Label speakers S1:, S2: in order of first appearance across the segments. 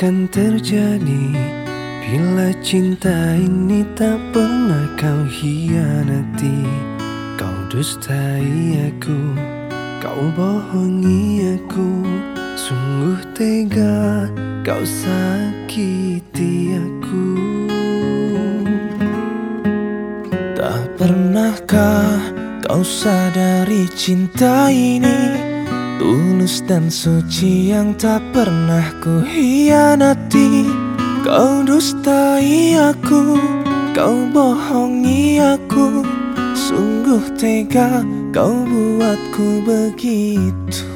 S1: akan terjadi. Bila cinta ini tak pernah kau hianati Kau dustai aku Kau bohongi aku. Sungguh tega kau sakiti aku.
S2: Tak pernahkah kau sadari cinta ini Tulus dan suci yang tak pernah ku hianati Kau dustai aku, kau bohongi aku. Sungguh tega kau buatku begitu.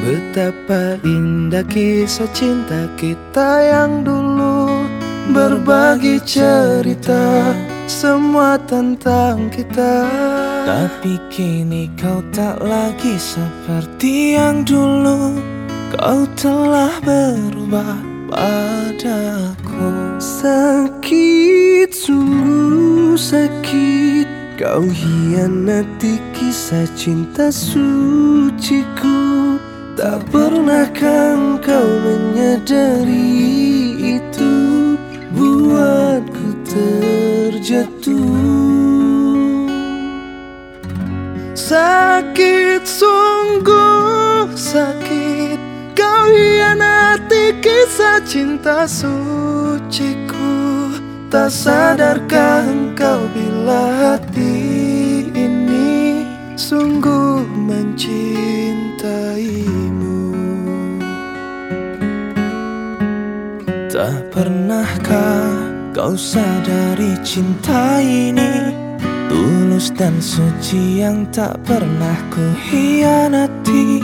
S1: Betapa indah kisah cinta kita yang dulu Berbagi cerita semua tentang kita.
S2: Tapi kini kau tak lagi seperti yang dulu. Kau telah berubah padaku.
S1: Sakit, sungguh sakit Kau hianati kisah cinta suciku. Tak pernahkah kau menyadari Sakit, sungguh sakit. Kau hianati kisah cinta suciku. Tak sadarkah engkau bila hati ini Sungguh mencintaimu?
S2: Tak pernahkah kau sadari cinta ini Tulus dan suci yang tak pernah ku hianati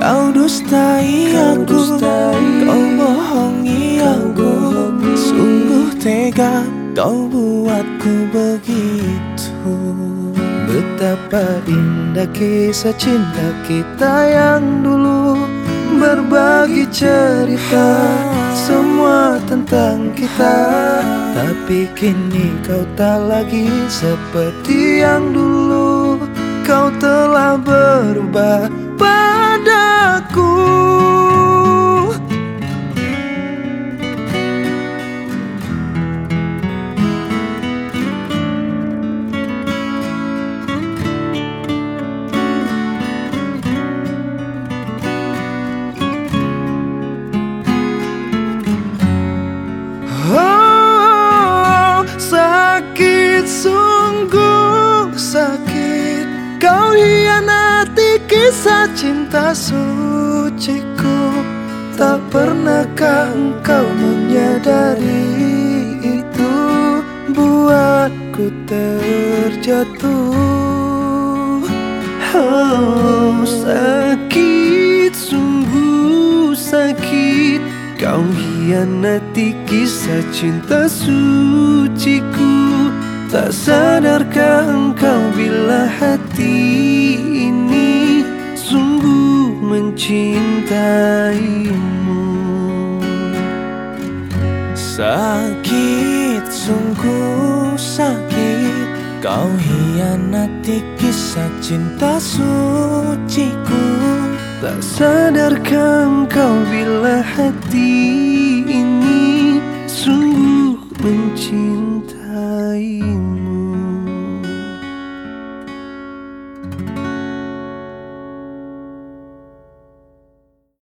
S2: Kau dustai
S1: Kau
S2: aku,
S1: dustai,
S2: kau bohongi
S1: kau
S2: aku.
S1: bohongi.
S2: Sungguh tega kau buatku begitu.
S1: Betapa indah kisah cinta kita yang dulu Berbagi cerita. Semua tentang kita. Tapi kini kau tak lagi seperti yang dulu. Kau telah berubah kisah cinta suciku Tak pernahkah engkau menyadari itu? Buatku terjatuh. Oh, sakit sungguh sakit. Kau hianati kisah cinta suciku. Tak sadarkah engkau bila hati mencintaimu.
S2: Sakit, sungguh sakit. Kau hianati kisah cinta suciku.
S1: Tak sadarkah engkau bila hati